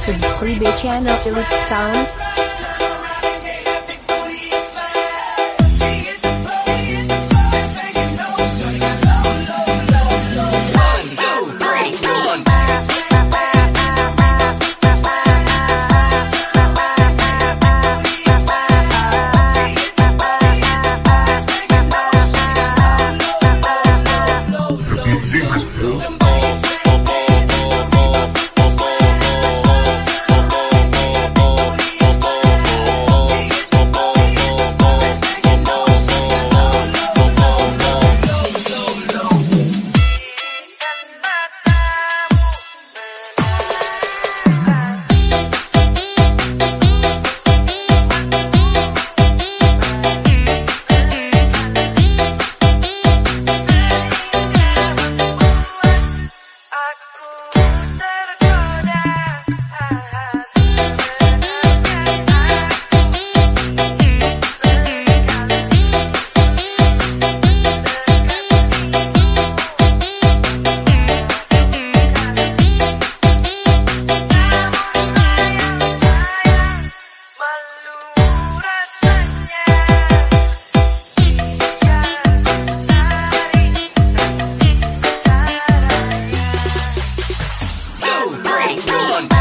subscribe channel Elite Sound Sean.